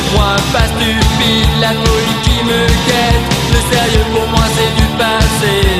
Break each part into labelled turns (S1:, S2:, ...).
S1: les points pas stupides, la folie qui me guette, le sérieux pour moi c'est du passé.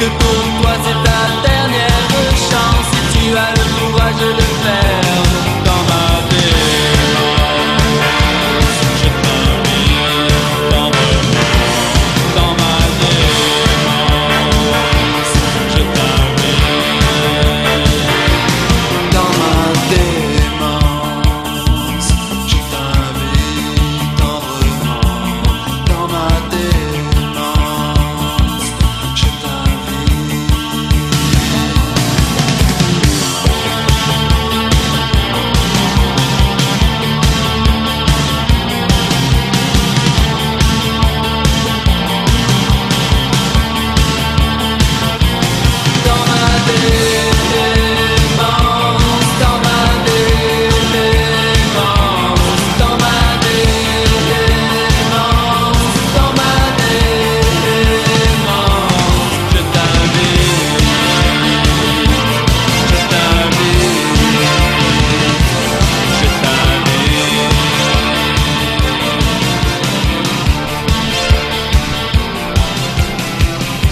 S1: институт платит